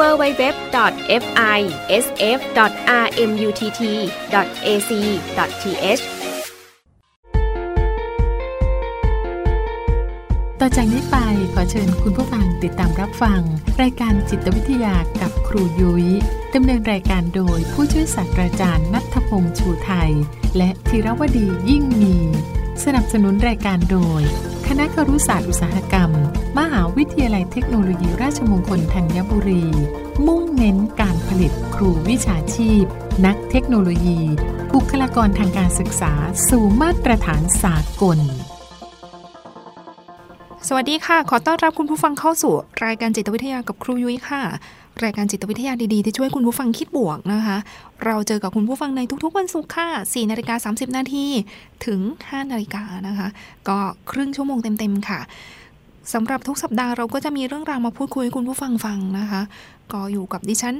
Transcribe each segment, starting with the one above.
www.fisf.rmutt.ac.th ต่อจากนี้ไปขอเชิญคุณผู้ฟังติดตามรับฟัง รายการจิตวิทยากับครูยุย้ยดำเนินรายการโดยผู้ช่วยศาสตราจารย์นัทพงษ์ชูไทย และธีรวดียิ่งมี สนับสนุนรายการโดย คณะครุศาสตร์อุตสาหกรรม มหาวิทยาลัยเทคโนโลยีราชมงคลธัญบุรี มุ่งเน้นการผลิตครูวิชาชีพ นักเทคโนโลยี บุคลากรทางการศึกษา สู่มาตรฐานสากล สวัสดีค่ะ ขอต้อนรับคุณผู้ฟังเข้าสู่ รายการจิตวิทยากับครูยุ้ยค่ะ รายการจิตวิทยาดีๆ ที่ช่วยคุณผู้ฟังคิดบวกนะคะ เราเจอกับคุณผู้ฟังในทุกๆ วันศุกร์ค่ะ4นาฬิกา30 นาทีถึง 5 นาฬิกานะคะ ก็ครึ่งชั่วโมงเต็มๆค่ะสำหรับทุกสัปดาห์เราก็จะมีเรื่องราวมาพูดคุยให้คุณผู้ฟังฟังนะคะ ก็อยู่กับดิฉัน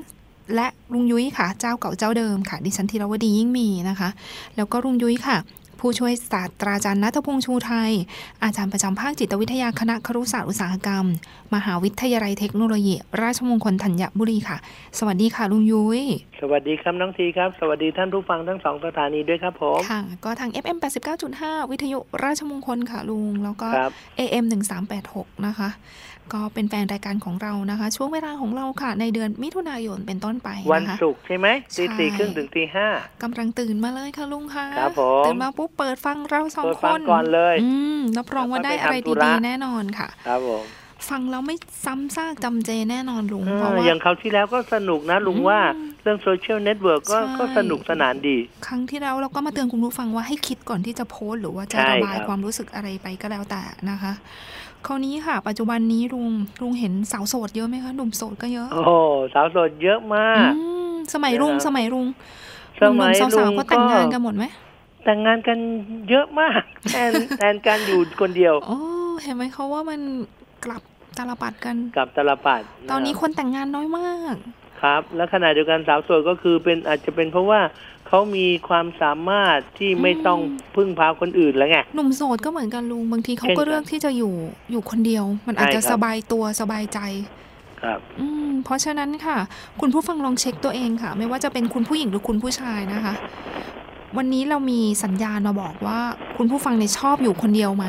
และลุงยุ้ยค่ะ เจ้าเก่าเจ้าเดิมค่ะ ดิฉันธีรวดียิ่งมีนะคะ แล้วก็ลุงยุ้ยค่ะ ผู้ช่วยศาสตราจารย์นัทพงษ์ชูไทย อาจารย์ประจำภาคจิตวิทยาคณะครุศาสตร์อุตสาหกรรม มหาวิทยาลัยเทคโนโลยี ราชมงคลธัญบุรีค่ะ สวัสดีค่ะลุงยุ้ย สวัสดีครับน้องทีครับ สวัสดีท่านผู้ฟังทั้งสองสถานีด้วยครับผม ค่ะ ก็ทาง FM 89.5 วิทยุราชมงคลค่ะลุง แล้วก็ครับ AM 1386 นะคะ ก็เป็นแฟนรายการของเรานะคะ ช่วงเวลาของเราค่ะ ในเดือนมิถุนายนเป็นต้นไปวันนะคะศุกร์ใช่ไหมตีใช่สี่ครึ่งถึงตีห้ากำลังตื่นมาเลยค่ะลุงค่ะครับผมตื่นมาปุ๊บเปิดฟังเราสองเปิดคฟังนก่อนเลยอืมรับรองว่าได้อะไรแล้วก็ไปทำธุระดีๆแน่นอนค่ะ ครับผมฟังแล้วไม่ซ้ำซากจำเจแน่นอนลุงเอเพราะอว่าอย่างคราวที่แล้วก็สนุกนะลุงอืมว่าเรื่องโซเชียลเน็ตเวิร์กก็ใช่ก็สนุกสนานดี ครั้งที่แล้วเราก็มาเตือนคุณผู้ฟังว่าให้คิดก่อนที่จะโพสต์หรือว่าจะใช่ระบายครับความรู้สึกอะไรไปก็แล้วแต่นะคะ คราวนี้ค่ะ ปัจจุบันนี้ลุงลุงเห็นสาวโสดเยอะไหมคะหนุ่มโสดก็เยอะ โอ้โหสาวโสดเยอะมากอืมสมัยลุงนะครับสมัยลุงสมัยหนุ่มๆสาวลุงๆก็แต่งงานก็กันหมดไหมแต่งงานกันเยอะมากแทนแทนการอยู่คนเดียวโอ้เห็นไหมเขาว่ามันกลับตาลปัดกันกับตลปัดะตอนนี้คนแต่งงานน้อยมาก ครับ แล้วขณะเดียวกันสาวโสดก็คือเป็นอาจจะเป็นเพราะว่าเขามีความสามารถที่ไม่ต้องพึ่งพาคนอื่นแล้วไงหนุ่มโสดก็เหมือนกันลุงบางทีเขาเช่นก็กันเลือกที่จะอยู่อยู่คนเดียว มันอาจจะใช่ครับสบายตัวสบายใจครับอืมเพราะฉะนั้นค่ะ คุณผู้ฟังลองเช็คตัวเองค่ะ ไม่ว่าจะเป็นคุณผู้หญิงหรือคุณผู้ชายนะคะ วันนี้เรามีสัญญาณมาบอกว่า คุณผู้ฟังเนี่ยชอบอยู่คนเดียวไหม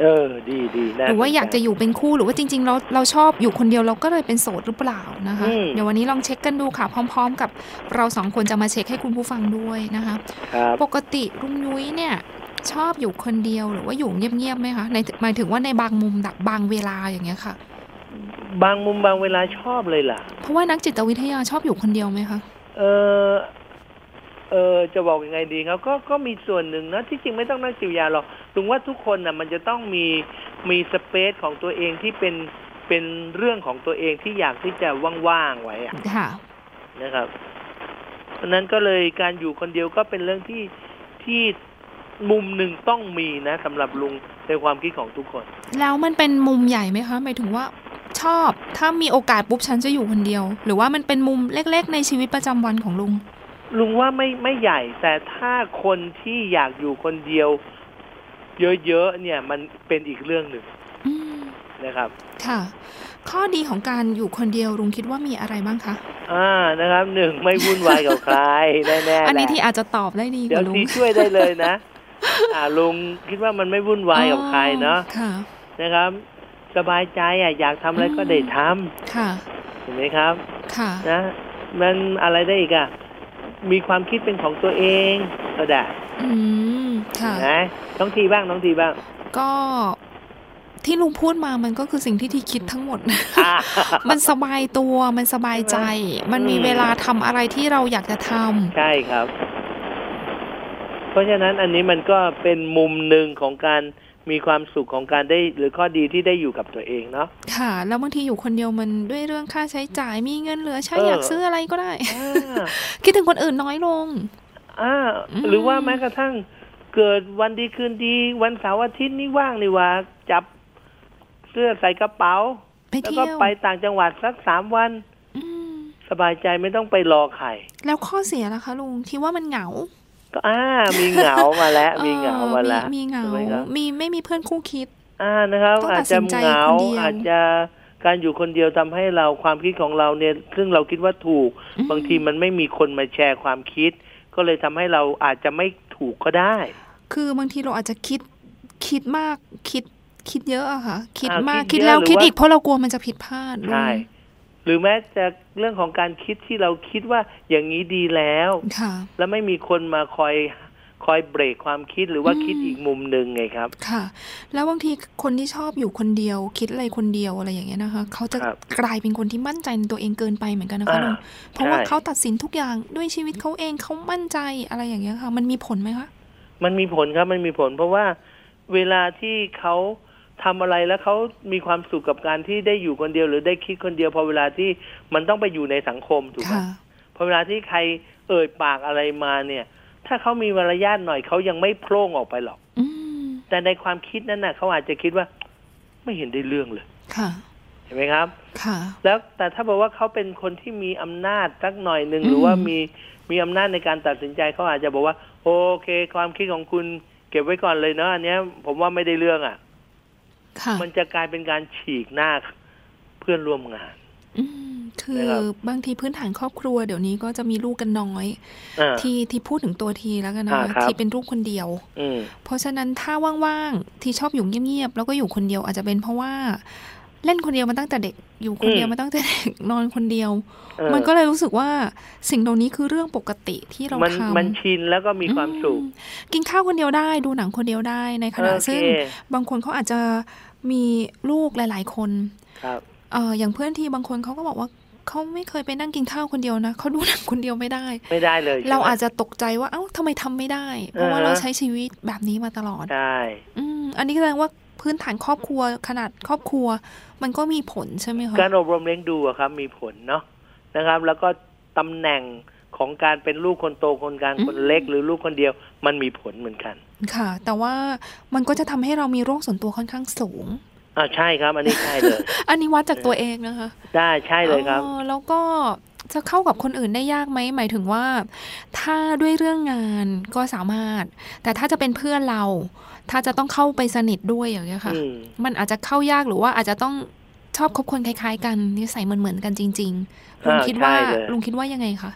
เออ ดีดีน่หรือว่าสนใจอยากจะอยู่เป็นคู่หรือว่าจริง ๆ เราเราชอบอยู่คนเดียวเราก็เลยเป็นโสดหรือเปล่านะคะอืมเดี๋ยววันนี้ลองเช็คกันดูค่ะ พร้อม ๆ กับเราสองคนจะมาเช็คให้คุณผู้ฟังด้วยนะคะครับปกติลุงยุ้ยเนี่ยชอบอยู่คนเดียวหรือว่าอยู่เงียบๆไหมคะในหมายถึงว่าในบางมุมแบบบางเวลาอย่างเงี้ยค่ะ บางมุมบางเวลาชอบเลยล่ะ เพราะว่านักจิตวิทยาชอบอยู่คนเดียวไหมคะ เออ เออจะบอกยังไงดีครับก็ก็มีส่วนหนึ่งนะที่จริงไม่ต้องนักจิตวิทยาหรอกลุงว่าทุกคนน่ะมันจะต้องมีมีสเปซของตัวเองที่เป็นเป็นเรื่องของตัวเองที่อยากที่จะว่างๆไว้อะค่ะนะครับเพราะฉะนั้นก็เลยการอยู่คนเดียวก็เป็นเรื่องที่ที่มุมหนึ่งต้องมีนะสำหรับลุงในความคิดของทุกคน แล้วมันเป็นมุมใหญ่ไหมคะหมายถึงว่าชอบ ถ้ามีโอกาสปุ๊บฉันจะอยู่คนเดียว หรือว่ามันเป็นมุมเล็ก ๆ ในชีวิตประจำวันของลุง ลุงว่าไม่ไม่ใหญ่ แต่ถ้าคนที่อยากอยู่คนเดียว เยอะๆเนี่ย มันเป็นอีกเรื่องหนึ่งอืมนะครับ ค่ะ ข้อดีของการอยู่คนเดียวลุงคิดว่ามีอะไรบ้างคะอ่านะครับหนึ่งไม่วุ่นวายกับใครแน่ๆแหละอันนี้ที่อาจจะตอบได้ดีกเดี๋ยวว่าลุงทีช่วยได้เลยนะอ่าลุงคิดว่ามันไม่วุ่นวายกับใครเนาะค่ะ นะครับ สบายใจอะอยากทำอะไรก็ได้ทำค่ะเห็นไหมครับ ค่ะนะมันอะไรได้อีกอะ มีความคิดเป็นของตัวเองก็ได้อืมค่ะนะน้องทีบ้างน้องทีบ้าง ก็ที่ลุงพูดมามันก็คือสิ่งที่ทีคิดทั้งหมดอ่ามันสบายตัว มันสบายใจ มันมีอืมเวลาทำอะไรที่เราอยากจะทำใช่ครับ เพราะฉะนั้นอันนี้มันก็เป็นมุมหนึ่งของการ มีความสุขของการได้หรือข้อดีที่ได้อยู่กับตัวเองเนาะค่ะ แล้วบางทีอยู่คนเดียวมันด้วยเรื่องค่าใช้จ่ายมีเงินเหลือใช้เออออยากซื้ออะไรก็ได้อ่าคิดถึงคนอื่นน้อยลงอ่าอืมหรือว่าแม้กระทั่งเกิดวันดีคืนดี วันเสาร์อาทิตย์นี่ว่างนี่หว่าจับเสื้อใส่กระเป๋าไปแล้วเที่ก็ยวไปต่างจังหวัดสักสามวันอืมสบายใจไม่ต้องไปรอใครแล้วข้อเสียล่ะคะลุงที่ว่ามันเหงา ก็อ่ามีเหงามาแล้ว มีเหงามาแล้วเออมีมีเหงาถูกไหมครับมีไม่มีเพื่อนคู่คิด อ่านะครับต้องตัอาดจสิจะนใจเหงาคนเดียวอาจจะการอยู่คนเดียวทำให้เราความคิดของเราเนี่ย ซึ่งเราคิดว่าถูกอืมบางทีมันไม่มีคนมาแชร์ความคิด ก็เลยทำให้เราอาจจะไม่ถูกก็ได้ คือบางทีเราอาจจะคิดคิดมากคิดคิดเยอะอะค่ะ คิดอ่ามมากคิคิดดเยอะแล้วหรือคิดว่าอีกเพราะเรากลัวมันจะผิดพลาดลุงใช่ หรือแม้จะเรื่องของการคิดที่เราคิดว่าอย่างนี้ดีแล้วค่ะแล้วไม่มีคนมาคอยคอยเบรกความคิดหรือว่าอืมคิดอีกมุมหนึ่งไงครับ ค่ะ แล้วบางทีคนที่ชอบอยู่คนเดียว คิดอะไรคนเดียวอะไรอย่างเงี้ยนะคะ เขาจะครับกลายเป็นคนที่มั่นใจในตัวเองเกินไปเหมือนกันนะคะอ่าลุงเพราะว่าใช่เขาตัดสินทุกอย่างด้วยชีวิตเขาเองเขามั่นใจอะไรอย่างเงี้ยค่ะ มันมีผลไหมคะ มันมีผลครับมันมีผล เพราะว่าเวลาที่เขา ทำอะไรแล้วเขามีความสุขกับการที่ได้อยู่คนเดียวหรือได้คิดคนเดียวพอเวลาที่มันต้องไปอยู่ในสังคมถูกไหมค่ะพอเวลาที่ใครเอ่ยปากอะไรมาเนี่ย ถ้าเขามีมารยาทหน่อยเขายังไม่โพร่งออกไปหรอกอืมแต่ในความคิดนั้นน่ะเขาอาจจะคิดว่า ไม่เห็นได้เรื่องเลยค่ะเห็นไหมครับ ค่ะ แล้วแต่ถ้าบอกว่าเขาเป็นคนที่มีอำนาจสักหน่อยหนึ่งอืมหรือว่ามีมีอำนาจในการตัดสินใจเขาอาจจะบอกว่า โอเค ความคิดของคุณเก็บไว้ก่อนเลยเนาะอันเนี้ยผมว่าไม่ได้เรื่องอะค่ะ มันจะกลายเป็นการฉีกหน้าเพื่อนร่วมงานอืมคือนะครับบางทีพื้นฐานครอบครัวเดี๋ยวนี้ก็จะมีลูกกันน้อยอ่าที่ที่พูดถึงตัวทีแล้วกันนะอ่าคะครับที่เป็นลูกคนเดียวอืมเพราะฉะนั้นถ้าว่างๆที่ชอบอยู่เงียบๆแล้วก็อยู่คนเดียวอาจจะเป็นเพราะว่า เล่นคนเดียวมาตั้งแต่เด็ก อยู่คนเดียวอืมมาตั้งแต่เด็กนอนคนเดียวเออมันก็เลยรู้สึกว่าสิ่งเหล่านี้คือเรื่องปกติที่เรามันทำมันชินแล้วก็มีความสุขอืมกินข้าวคนเดียวได้ ดูหนังคนเดียวได้ในขณะโอเคซึ่งบางคนเขาอาจจะ มีลูกหลาย ๆ คนครับเอออย่างเพื่อนที่บางคนเขาก็บอกว่าเขาไม่เคยไปนั่งกินข้าวคนเดียวนะเขาดูหนังคนเดียวไม่ได้ ไม่ได้เลยใช่ไหมเราอาจจะตกใจว่าเอ้าทำไมทำไม่ได้ เพราะว่าอ่าฮะเราใช้ชีวิตแบบนี้มาตลอดใช่อืมอันนี้แสดงว่าพื้นฐานครอบครัวขนาดครอบครัว มันก็มีผลใช่ไหมคะการอบรมเลี้ยงดูอะครับมีผลเนาะนะครับ แล้วก็ตำแหน่ง ของการเป็นลูกคนโตคนกลางคนเล็ก หรือลูกคนเดียวมันมีผลเหมือนกัน ค่ะ แต่ว่ามันก็จะทำให้เรามีโรคส่วนตัวค่อนข้างสูงอ่าใช่ครับ อันนี้ใช่เลย อันนี้วัดจากตัวเองนะคะได้ใช่เลยครับอ๋อแล้วก็จะเข้ากับคนอื่นได้ยากไหมหมายถึงว่า ถ้าด้วยเรื่องงานก็สามารถ แต่ถ้าจะเป็นเพื่อนเรา ถ้าจะต้องเข้าไปสนิทด้วยอย่างเงี้ยค่ะอืมมันอาจจะเข้ายากหรือว่าอาจจะต้องชอบคบคนคล้าย ๆ กันนิสัยเหมือนๆกันจริง ๆ ลุงอ่าคิดว่าใช่เลยลุงคิดว่ายังไงคะ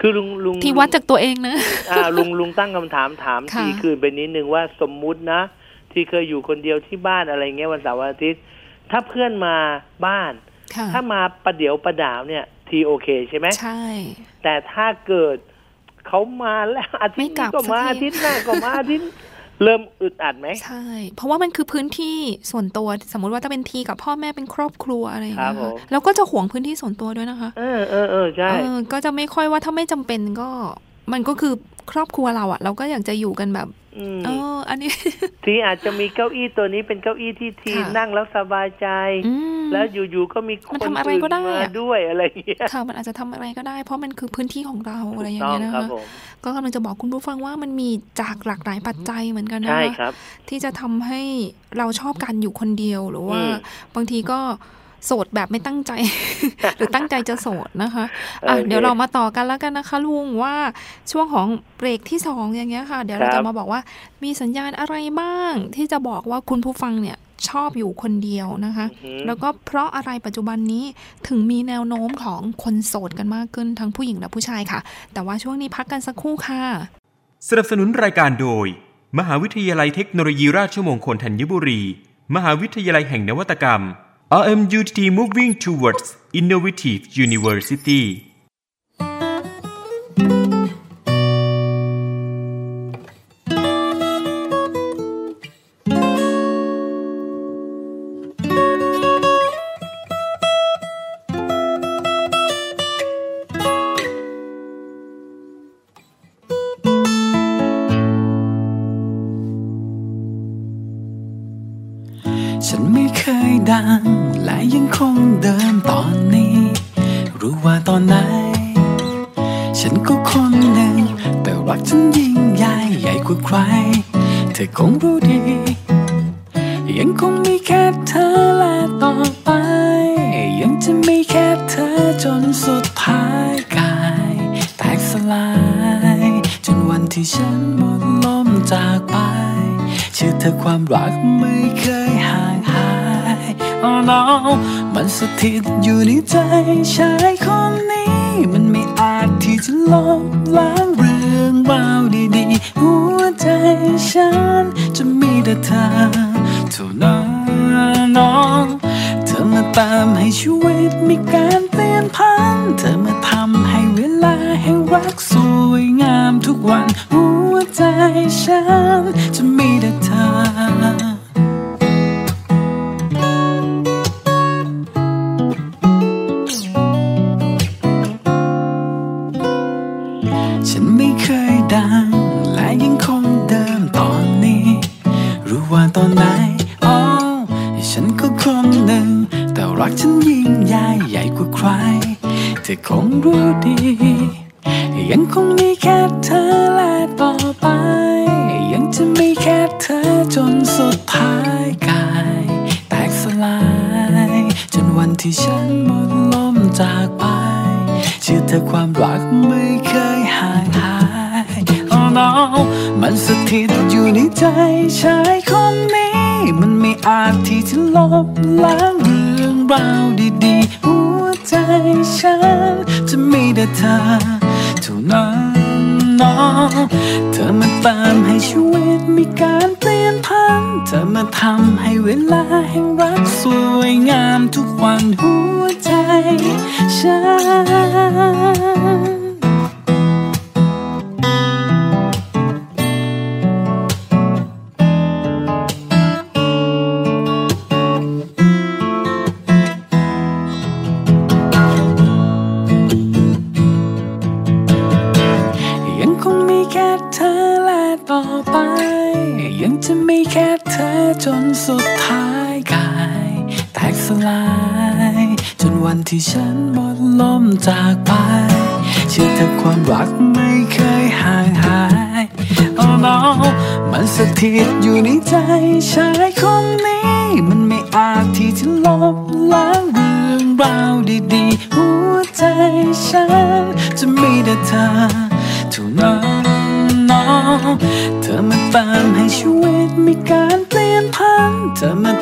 คือลุงลุงที่วัดจากตัวเองนะอ่าลุงลุงตั้งคำถามถามค่ะทีคืนไปนิดนึงว่าสมมุตินะ ที่เคยอยู่คนเดียวที่บ้านอะไรเงี้ยวันเสาร์วันอาทิตย์ ถ้าเพื่อนมาบ้านค่ะถ้ามาประเดี๋ยวประดาวเนี่ย ทีโอเคใช่ไหมใช่ แต่ถ้าเกิดเขามาแล้วอาทิตย์ไม่กลันี้บก็มาสักทีอาทิตย์หน้าก็มาอาทิตย์ เริ่มอึดอัดไหมใช่ เพราะว่ามันคือพื้นที่ส่วนตัวสมมุติว่าจะเป็นทีกับพ่อแม่เป็นครอบครัวอะไรอย่างเงี้ยครับผมค่ะแล้วก็จะห่วงพื้นที่ส่วนตัวด้วยนะคะ เออเออเออใช่เออก็จะไม่ค่อยว่าถ้าไม่จำเป็นก็ มันก็คือครอบครัวเราอะเราก็อยากจะอยู่กันแบบ อืมเอออันนี้ ทีอาจจะมีเก้าอี้ตัวนี้เป็นเก้าอี้ที่ทีค่ะนั่งแล้วสบายใจอืมแล้วอยู่ๆก็มีคมันนทำอะไรอื่นก็ได้มาอะด้วยอะไรอย่างเงี้ยค่ะมันอาจจะทำอะไรก็ได้ เพราะมันคือพื้นที่ของเราอะไรอย่างต้อเงี้งยนะครับคะผมก็กำลังจะบอกคุณผู้ฟังว่ามันมีจากหลากหลายปัจจัยเหมือนกันนะใช่คะครับที่จะทำให้เราชอบการอยู่คนเดียวหรือว่าอืมบางทีก็ โสดแบบไม่ตั้งใจ หรือตั้งใจจะโสดนะคะอะโอเคเดี๋ยวเรามาต่อกันแล้วกันนะคะลุงว่าช่วงของเบรกที่สองอย่างเงี้ยค่ะ เดี๋ยวเราครัจะบมาบอกว่ามีสัญญาณอะไรบ้าง ที่จะบอกว่าคุณผู้ฟังเนี่ยชอบอยู่คนเดียวนะคะอือหือแล้วก็เพราะอะไรปัจจุบันนี้ถึงมีแนวโน้มของคนโสดกันมากขึ้นทั้งผู้หญิงและผู้ชายค่ะ แต่ว่าช่วงนี้พักกันสักครู่ค่ะ สนับสนุนรายการโดย มหาวิทยาลัยเทคโนโลยีราชมงคลธัญบุรี มหาวิทยาลัยแห่งนวัตกรรม I am moving towards innovative university. ยังคงมีแค่เธอและต่อไป ยังจะมีแค่เธอจนสุดท้ายกาย แตกสลาย จนวันที่ฉันหมดลมจากไปเชื่อเธอความรักไม่เคยห่างหาย Oh no มันสถิตอยู่ในใจชายคนนี้ มันไม่อาจที่จะลบล้างเรื่องราวดีๆ หัวใจฉันจะมีแต่เธอ ตามให้ชีวิตมีการ เธอคงรู้ดี ฉั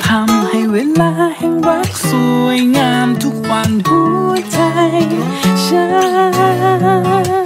ทำให้เวลาแห่งรักสวยงามทุกวันหัวใจฉัน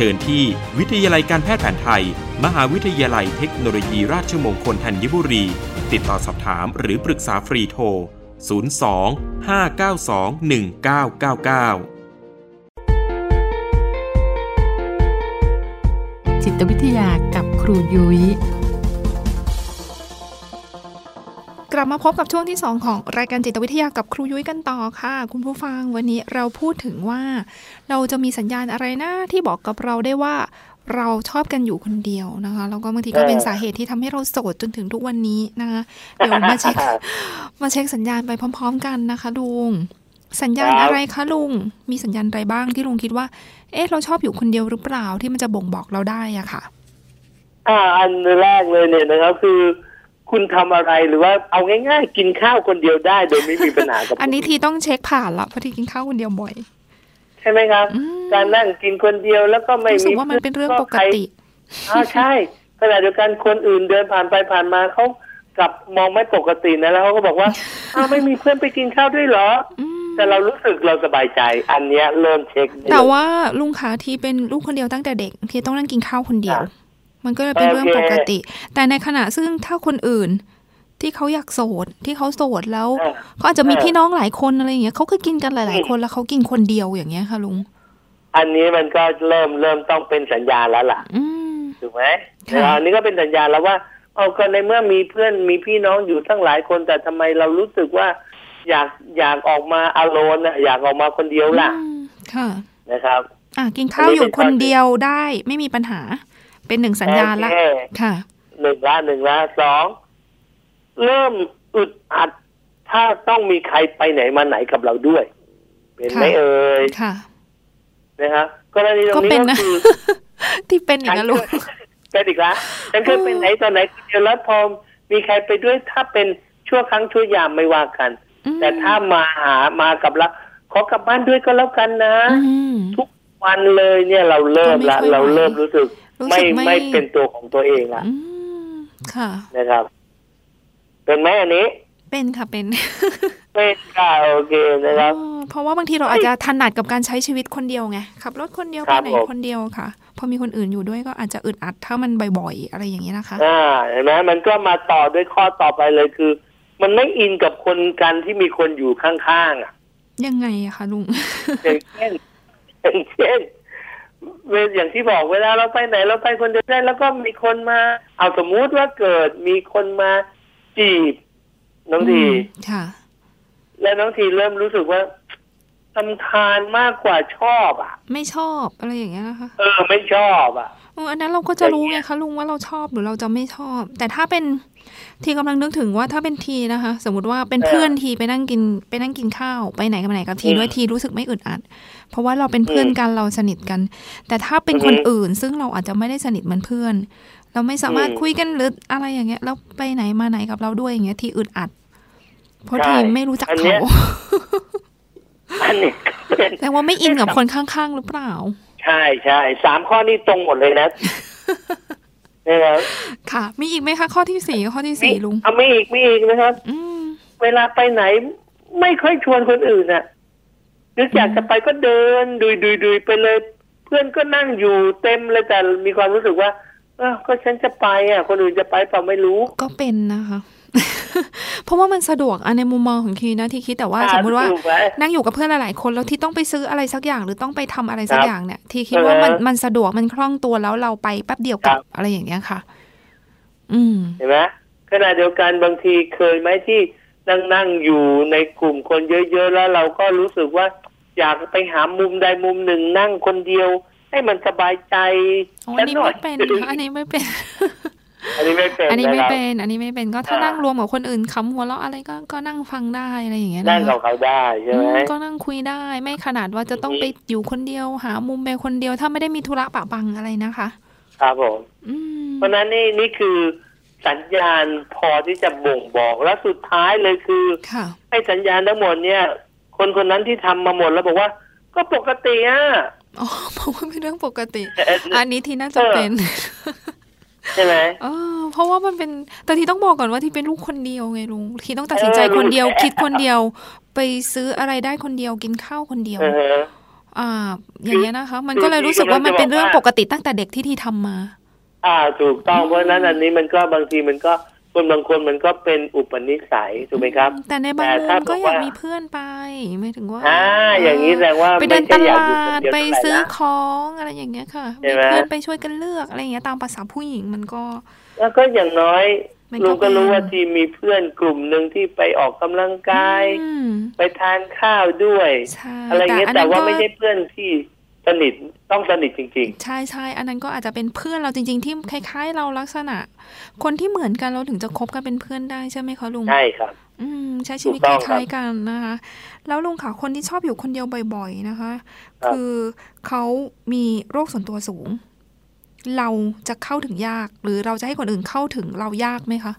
ชิญที่วิทยาลัยการแพทย์แผนไทย มหาวิทยาลัยเทคโนโลยีราชมงคลธัญบุรี ติดต่อสอบถามหรือปรึกษาฟรีโทร 02 592 1999จิตวิทยากับครูยุย้ย ลับมาพบกับช่วงที่ 2 ของรายการจิตวิทยากับครูยุ้ยกันต่อค่ะ คุณผู้ฟังวันนี้เราพูดถึงว่า เราจะมีสัญญาณอะไรนะที่บอกกับเราได้ว่า เราชอบกันอยู่คนเดียวนะคะแล้วก็บางทีก็เป็นสาเหตุที่ทำให้เราโสดจนถึงทุกวันนี้นะคะเดี๋ยวมาเช็คมาเช็คสัญญาณไปพร้อม ๆ กันนะคะลุงสัญญาณอะไรคะลุงมีสัญญาณอะไรบ้างที่ลุงคิดว่า เอ๊ะเราชอบอยู่คนเดียวหรือเปล่าที่มันจะบ่งบอกเราได้อะค่ะ อ่า อันแรกเลยเนี่ยนะครับคือ คุณทำอะไรหรือว่าเอาง่าย ๆ กินข้าวคนเดียวได้ โดยไม่มีปัญหากับอันนี้คทีต้องเช็คผ่านละเพราะทีกินข้าวคนเดียวบ่อย ใช่ไหมครับอืมการนั่งกินคนเดียวแล้วก็ไม่รู้สึมีกว่ามันเป็นเรื่องปกติอ่าใช่ขณะเดียวกันคนอื่นเดินผ่านไปผ่านมาเขากลับมองไม่ปกตินะแล้วเขาก็บอกว่าอ้าวไม่มีเพื่อนไปกินข้าวด้วยเหรออืมแต่เรารู้สึกเราสบายใจ อันเนี้ยเริ่มเช็คได้แต่ว่าลุงคะที่เป็นลูกคนเดียวตั้งแต่เด็กที่ต้องนั่งกินข้าวคนเดียวอะ มันก็เลยเป็นเรื่องโอเคปกติ แต่ในขณะซึ่งถ้าคนอื่นที่เขาอยากโสดที่เขาโสดแล้วอะเขาอาจจะมีอะพี่น้องหลายคนอะไรอย่างเงี้ยเขาก็กินกันหลาย ๆ คนแล้วเขากินคนเดียวอย่างเงี้ยค่ะลุง อันนี้มันก็เริ่มเริ่มต้องเป็นสัญญาณแล้วล่ะอืมถูกไหมค่ะนะครับอันนี้ก็เป็นสัญญาณแล้วว่า เอาก็ในเมื่อมีเพื่อนมีพี่น้องอยู่ตั้งหลายคน แต่ทำไมเรารู้สึกว่า อยากอยากออกมาอโลนอะอยากออกมาคนเดียวล่ะอืมค่ะนะครับ อะกินข้าวอันนี้อยู่เป็นคนข้อเดียวได้ไม่มีปัญหา เป็นหนึ่งสัญญาณละโอเคค่ะหนึ่งละหนึ่งละสองเริ่มอึดอัด ถ้าต้องมีใครไปไหนมาไหนกับเราด้วย เป็นไหมค่ะเอ่ยค่ะนะครับกรณีตรก็งนี้เป็นก็นะคือที่เป็นอย่างนั้นลุงเป็นอีกแล้วฉันเคยไปไหนตอนไหนคนเดียวแล้วพอมีใครไปด้วยถ้าเป็นชั่วครั้งชั่วยามไม่ว่ากันอืมแต่ถ้ามาหามากับเราขอกลับบ้านด้วยก็แล้วกันนะอืมทุกวันเลยเนี่ยเราเริ่มละก็ไม่ค่อยเราเริ่มไหวรู้สึกรู้ ไม่สึกไม่ไม่เป็นตัวของตัวเองละอืมค่ะ นะครับ เป็นไหมอันนี้ เป็นค่ะเป็นเป็นค่ะโอเคนะครับอ๋อเพราะว่าบางทีเราอาจจะถนัดกับการใช้ชีวิตคนเดียวไงขับรถคนเดียวคไปรับไหนผมคนเดียวค่ะ พอมีคนอื่นอยู่ด้วยก็อาจจะอึดอัดถ้ามันบ่อยๆอะไรอย่างนี้นะคะอ่าเห็นไหมมันก็มาต่อด้วยข้อต่อไปเลยคือ มันไม่อินกับคนกันที่มีคนอยู่ข้างๆอะยังไงอะคะลุงอย่างเช่นอย่างเช่น เวลาอย่างที่บอกเวลาเราไปไหนเราไปคนเดียวได้ แล้วก็มีคนมา เอาสมมุติว่าเกิดมีคนมาจีบน้องทีอืมค่ะ และน้องทีเริ่มรู้สึกว่าสำคาญมากกว่าชอบอะ ไม่ชอบอะไรอย่างเงี้ยนะคะ เออไม่ชอบอะเอออันนั้นเราก็จะรู้อย่างไงเงี้ยคะลุงว่าเราชอบหรือเราจะไม่ชอบ แต่ถ้าเป็น ทีกำลังนึกถึงว่าถ้าเป็นทีนะคะ สมมติว่าเป็นเพื่อนทีไปนั่งกินไปนั่งกินข้าวไปไหนกับไหนกับทีด้วยทีรู้สึกไม่อึดอัด เพราะว่าเราเป็นเพื่อนกันเราสนิทกัน แต่ถ้าเป็นคนอื่น ซึ่งเราอาจจะไม่ได้สนิทเหมือนเพื่อน เราไม่สามารถคุยกันหรืออะไรอย่างเงี้ยแล้วไปไหนมาไหนกับเราด้วยอย่างเงี้ยทีอึดอัด เพราะทีไม่รู้จักอันเนี้เขายอันนี้ก็เป็นแต่ว่าไม่อินกับคนข้างๆหรือเปล่า ใช่ใช่สามข้อนี้ตรงหมดเลยนะ นะครับค่ะ มีอีกไหมคะ ข้อที่สี่กับข้อที่สี่ลุงเอามีอีกมีอีกนะครับ อืมเวลาไปไหน ไม่ค่อยชวนคนอื่นน่ะนึกอยากจะไปก็เดินดุยดุยดุยไปเลย เพื่อนก็นั่งอยู่เต็มเลยแต่มีความรู้สึกว่าเออก็ฉันจะไปอะ คนอื่นจะไปเปล่าไม่รู้ ก็เป็นนะคะ เพราะว่ามันสะดวกอันในมุมมองของทีนะที่คิดแต่ว่าสมมติว่าถูกไหมนั่งอยู่กับเพื่อนหลายๆคนแล้วที่ต้องไปซื้ออะไรสักอย่าง หรือต้องไปทำอะไรสักครับอย่างเนี่ย ที่คิดว่ามันเออมันสะดวกมันคล่องตัวแล้วเราไปแป๊บเดียวกลับครับอะไรอย่างเงี้ยค่ะ อืมเห็นไหมขณะเดียวกันบางทีเคยไหมที่นั่งนั่งอยู่ในกลุ่มคนเยอะๆแล้วเราก็รู้สึกว่าอยากไปหามุมใดมุมหนึ่งนั่งคนเดียว ให้มันสบายใจอ๋อสัอักนนี้หน่อยไม่เป็นค่ะอันนี้ไม่เป็น อันนี้ไม่เป็นอันนี้ไม่นะครับเป็นอันนี้ไม่เป็นก็ถ้าอ่านั่งรวมกับคนอื่นคำหัวเราะอะไรก็ก็นั่งฟังได้อะไรอย่างเงี้ยนั่งนะกับเขาได้ใช่ไหมอืมก็นั่งคุยได้ไม่ขนาดว่าจะต้องอือฮึไปอยู่คนเดียวหามุมไปคนเดียวถ้าไม่ได้มีธุระปะปังอะไรนะคะครับผมอืมเพราะฉะนั้นนี่นี่คือสัญญาณพอที่จะบ่งบอกและสุดท้ายเลยคือค่ะให้สัญญาณทั้งหมดเนี่ย คนคนนั้นที่ทำมาหมดแล้วบอกว่า ก็ปกติอะอ๋อเพราะว่าเป็นเรื่องปกติเอ่ออันนี้ทีน่าจะเออเป็น ใช่ไหมเออเพราะว่ามันเป็นแต่ทีต้องบอกก่อนว่าที่เป็นลูกคนเดียวไงลุงทีต้องตัดสินใจเออคนเดียวรู้คิดคนเดียว ไปซื้ออะไรได้คนเดียวกินข้าวคนเดียวเอออ่า อย่างเงี้ยนะคะ มันคือก็เลยรู้สึกว่ามันเป็นเรื่องคือปกติตั้งแต่เด็กที่ทีทำมา อ่าถูกต้องเพราะฉะนั้นอันนี้มันก็บางทีมันก็ คนบางคนมันก็เป็นอุปนิสัยถูกไหมครับ แต่ในบางแต่มุถ้ามก็บอกอยากว่ามีมีเพื่อนไปไม่ถึงว่าอ่าอย่างนี้แสดงว่าไปเดินตไม่ใช่อยากลาอยู่คนดเดียวไปเท่าไหร่ซื้อนะของอะไรอย่างเงี้ยค่ะใช่มีไหมเพื่อนไปช่วยกันเลือกอะไรอย่างเงี้ยตามภาษาผู้หญิงมันก็ แล้วก็อย่างน้อยมันก็ลุงก็รู้เป็นว่าทีมมีเพื่อนกลุ่มหนึ่งที่ไปออกกำลังกายอืมไปทานข้าวด้วยใช่อะไรเงี้ยอันแต่นั้นว่าก็ไม่ใช่เพื่อนที่ส นิทต้องสนิทจริงใช่ใช่อันนั้นก็อาจจะเป็นเพื่อนเราจริง ๆ ที่คล้าย ๆ เราลักษณะ คนที่เหมือนกันเราถึงจะคบกันเป็นเพื่อนได้ใช่ไหมคะลุงๆใช่ครับ อืม ใช้ชีวิตถูกคต้องครับล้ายๆกันนะคะ แล้วลุงค่ะคนที่ชอบอยู่คนเดียวบ่อย ๆ นะคะครับคือเขามีโรคส่วนตัวสูง เราจะเข้าถึงยาก หรือเราจะให้คนอื่นเข้าถึงเรายากไหมคะ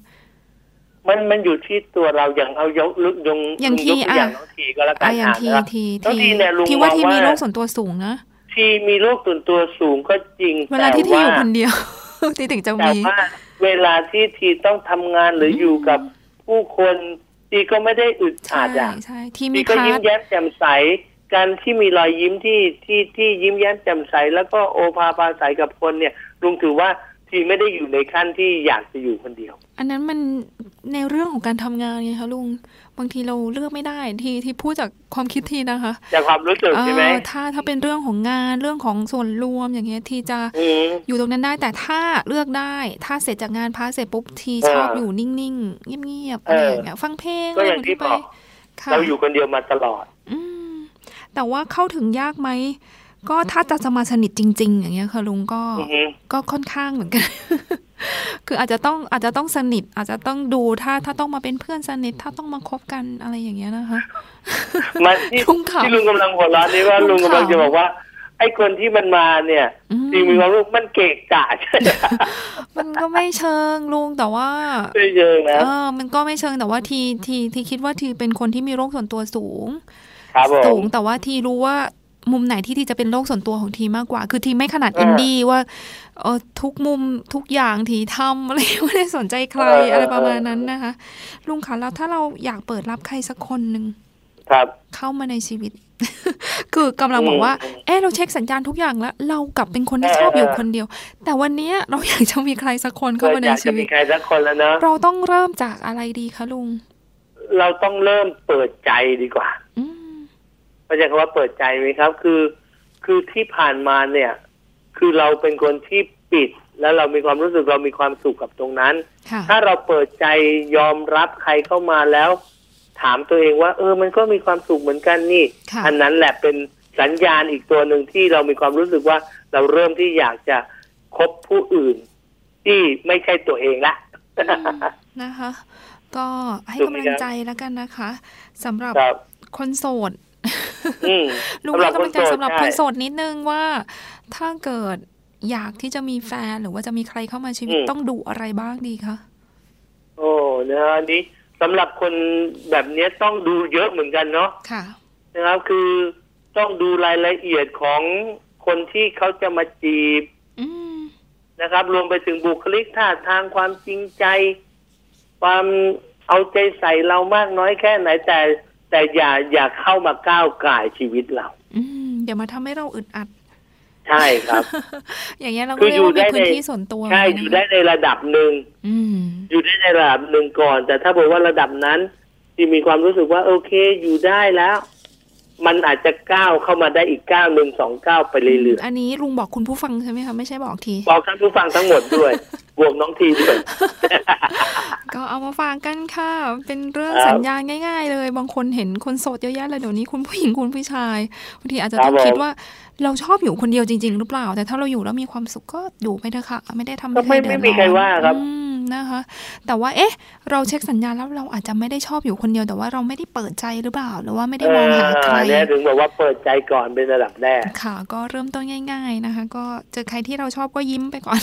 มันมันอยู่ที่ตัวเราอย่างเอายกลุกยงอย่างทีลุกตัวอย่างอะน้องทีก็แล้วกัอะนอย่างทีนะครับทีน้องทีเนี่ยลุงที่ว่ามองที่มีว่าโรคส่วนตัวสูงนะ ทีมีโรคส่วนตัวสูงก็จริง เวลาที่ทีแต่อยู่คนเดียวทีถึงจะแต่มีว่าเวลาที่ทีต้องทำงานหรืออยู่กับผู้คนทีก็ไม่ได้อึดใช่อัดอะใช่ที่ทีมีก็พายิ้มร์ทแย้มแจ่มใสการที่มีรอยยิ้มที่ที่ที่ยิ้มแย้มแจ่มใส แล้วก็โอภาปราศัยกับคนเนี่ยลุงถือว่าทีไม่ได้อยู่ในขั้นที่อยากจะอยู่คนเดียว อันนั้นมันในเรื่องของการทำงานไงคะลุง บางทีเราเลือกไม่ได้ที่ที่พูดจากความคิดทีนะคะจากความรู้สึกใช่ไหมเอ่อถ้าถ้าเป็นเรื่องของงานเรื่องของส่วนรวมอย่างเงี้ยที่จะอืมอยู่ตรงนั้นได้แต่ถ้าเลือกได้ ถ้าเสร็จจากงานพาร์ทเสร็จปุ๊บทีเออชอบอยู่นิ่งๆเงียบๆอะไรอย่างเงี้ยฟังเพลงก็อย่างที่ะไรบอกค่ะเราอยู่คนเดียวมาตลอด อืมแต่ว่าเข้าถึงยากไหมก็ถ้าจะจะมาสนิทจริง ๆ อย่างเงี้ยค่ะลุงก็อือฮึก็ค่อนข้างเหมือนกัน คืออาจจะต้องอาจจะต้องสนิท อาจจะต้องดูถ้าถ้าต้องมาเป็นเพื่อนสนิท ถ้าต้องมาคบกันอะไรอย่างเงี้ยนะคะมันที่ลุงขำที่ลุงกำลังหัวเราะนี่ว่าลุลุงงขำกำลังจะบอกว่าไอ้คนที่มันมาเนี่ยอืมจริงมีความรู้สึกมันเกะกะใช่ไหมมันก็ไม่เชิงลุงแต่ว่าไม่เชิงนะเออมันก็ไม่เชิงแต่ว่าทีทีทีคิดว่าทีเป็นคนที่มีโรคส่วนตัวสูงครับผสูมงแต่ว่าทีรู้ว่า มุมไหนที่ทีจะเป็นโรคส่วนตัวของทีมากกว่า คือทีไม่ขนาดเอออินดี้ว่าเออทุกมุมทุกอย่างทีทำอะไรไม่ได้สนใจใครเออเอออะไรประมาณนั้นนะคะ ลุงคะแล้วถ้าเราอยากเปิดรับใครสักคนหนึ่งครับ เข้ามาในชีวิต คือกำลังบอกว่าอืมเออเราเช็คสัญญาณทุกอย่างแล้ว เรากลับเป็นคนที่เออชอบอยู่เออคนเดียว แต่วันเนี้ยเราอยากจะมีใครสักคนเข้ามาในอยากชีจะวิมีตใครสักคนแล้วเนอะเราต้องเริ่มจากอะไรดีคะลุง เราต้องเริ่มเปิดใจดีกว่าอืม เข้าใจคำว่าเปิดใจไหมครับ คือ คือที่ผ่านมาเนี่ย คือเราเป็นคนที่ปิด แล้วเรามีความรู้สึกเรามีความสุขกับตรงนั้นค่ะถ้าเราเปิดใจยอมรับใครเข้ามาแล้ว ถามตัวเองว่า เออ มันก็มีความสุขเหมือนกันนี่ค่ะอันนั้นแหละเป็นสัญญาณอีกตัวหนึ่งที่เรามีความรู้สึกว่าเราเริ่มที่อยากจะคบผู้อื่น ที่ไม่ใช่ตัวเองละนะคะ ก็ให้ถูกไหมกำลังใจแล้วกันนะคะสำหรับครับคนโสดอืม ลุงสำหรัให้บกำลังใจคนโสดสำหรับใช่คนโสดนิดนึงว่า ถ้าเกิดอยากที่จะมีแฟนหรือว่าจะมีใครเข้ามาชีวิตต้องดูอะไรบ้างดีคะโอ้นะฮะอันนี้สำหรับคนแบบเนี้ยต้องดูเยอะเหมือนกันเนาะค่ะนะครับคือต้องดูรายละเอียดของคนที่เขาจะมาจีบอืมนะครับ รวมไปถึงบุคลิกท่าทางความจริงใจ ความเอาใจใส่เรามากน้อยแค่ไหนแต่ แต่อย่าอย่าเข้ามาก้าวก่ายชีวิตเรา อืมเดี๋ยวมาทำให้เราอึดอัด ใช่ครับ อย่างเงี้ยเราคืก็อเรียกว่าอยู่ได้มีพื้นในที่ส่วนตัวใช่เหมืนอกันยู่นะได้ในระดับหนึ่งอืมอยู่ได้ในระดับหนึ่งก่อน แต่ถ้าบอกว่าระดับนั้น ที่มีความรู้สึกว่า โอเคอยู่ได้แล้วมันอาจจะก้าวเข้ามาได้อีกก้าวหนึ่งสองก้าวไปเรื่อยอันนี้ลุงบอกคุณผู้ฟังใช่ไหมคะ ไม่ใช่บอกทีๆบอกท่านผู้ฟังทั้งหมดด้วย บวกน้องทีด้วย ก็เอามาฝากกันค่ะ เป็นเรื่องครับสัญญาณง่าย ๆ เลย บางคนเห็นคนโสดเยอะแยะเลยเดี๋ยวนี้คุณผู้หญิงคุณผู้ชายบางทีอาจจะครับต้องคิดผมว่า เราชอบอยู่คนเดียวจริง ๆ หรือเปล่า แต่ถ้าเราอยู่แล้วมีความสุขก็อยู่ไปเถอะค่ะ ไม่ได้ทำก็ไม่ให้ไม่เดือดร้อนมีใครว่าครับอืม นะคะ แต่ว่าเอ๊ะ เราเช็คสัญญาณแล้วเราอาจจะไม่ได้ชอบอยู่คนเดียวแต่ว่าเราไม่ได้เปิดใจหรือเปล่า หรือว่าไม่ได้มองหาใครเเนี่ยถึงบอกว่าเปิดใจก่อนเป็นระดับแรกค่ะ ก็เริ่มต้นง่าย ๆนะคะ ก็เจอใครที่เราชอบก็ยิ้มไปก่อน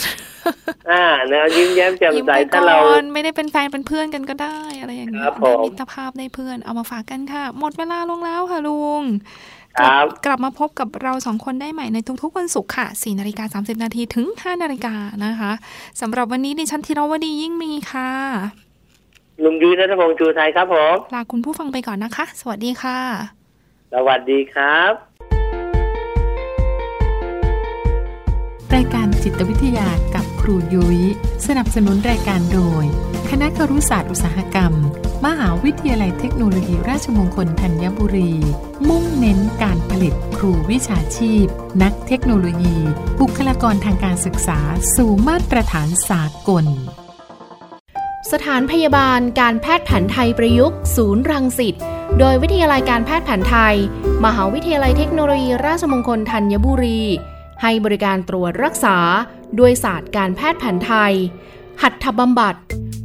อ่านะยิ้มแย้มแจ่มยิ้มใสไปถ้าก่เราอนไม่ได้เป็นแฟนเป็นเพื่อนกันก็ได้อะไรอย่างเงี้ครัยบผมได้มิตรภาพได้เพื่อนเอามาฝากกันค่ะ หมดเวลาลงแล้วค่ะลุง ครับกลับมาพบกับเราสองคนได้ใหม่ในทุกๆวันศุกร์ค่ะ4นาฬิกา30 นาทีถึง 5 นาฬิกานะคะสำหรับวันนี้ดิฉันธีรวดียิ่งมีค่ะลุงยุ้ยนัทพงษ์ชูไทยครับผมลาคุณผู้ฟังไปก่อนนะคะ สวัสดีค่ะ สวัสดีครับรายการจิตวิทยากับครูยุย้ยสนับสนุนรายการโดย คณะครุศาสตร์อุตสาหกรรม มหาวิทยาลัยเทคโนโลยีราชมงคลธัญบุรี มุ่ง เน้นการผลิตครูวิชาชีพ นักเทคโนโลยี บุคลากรทางการศึกษา สู่มาตรฐานสากล สถานพยาบาลการแพทย์แผนไทยประยุกต์ ศูนย์รังสิตโดยวิทยาลัยการแพทย์แผนไทย มหาวิทยาลัยเทคโนโลยีราชมงคลธัญบุรี ให้บริการตรวจรักษา ด้วยศาสตร์การแพทย์แผนไทย หัตถบำบัด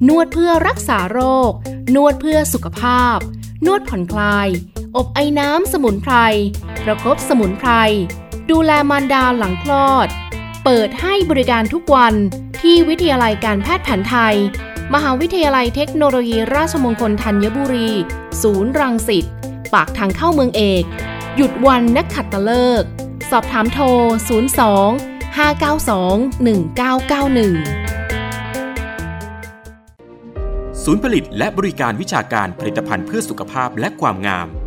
นวดเพื่อรักษาโรค นวดเพื่อสุขภาพ นวดผ่อนคลาย อบไอน้ำสมุนไพร ประคบสมุนไพร ดูแลมารดาหลังคลอด เปิดให้บริการทุกวันที่วิทยาลัยการแพทย์แผนไทย มหาวิทยาลัยเทคโนโลยีราชมงคลธัญบุรี ศูนย์รังสิต ปากทางเข้าเมืองเอก หยุดวันนักขัดตะเลิก สอบถามโทร 02 592 1991 ศูนย์ผลิตและบริการวิชาการผลิตภัณฑ์เพื่อสุขภาพและความงาม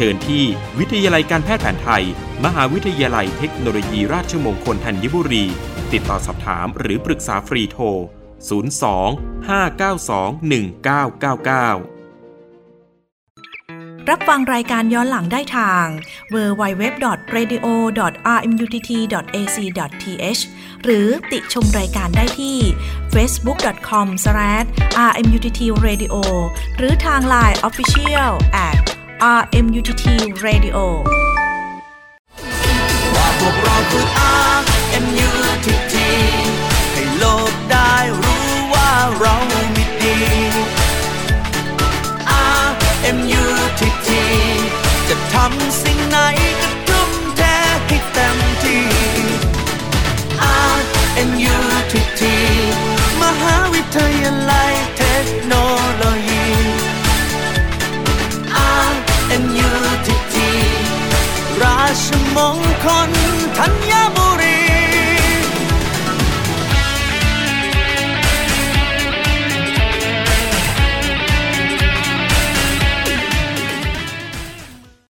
เชิญที่วิทยาลัยการแพทย์แผนไทย มหาวิทยาลัยเทคโนโลยีราชมงคลธัญบุรี ติดต่อสอบถามหรือปรึกษาฟรีโทร 02 592 1999รับฟังรายการย้อนหลังได้ทาง www.radio.rmutt.ac.th หรือติชมรายการได้ที่ facebook.com/rmuttradio หรือทาง Line Official at rmuttradio ว่าพวกเราคือ RMUTT ให้โลกได้รู้ว่าเรามีดี RMUTT จะทำสิ่งไหนก็ทุ่มเทให้เต็มที่ RMUTT มหาวิทยาลัยเทคโนโลยี ชั่วโมงคนทันยา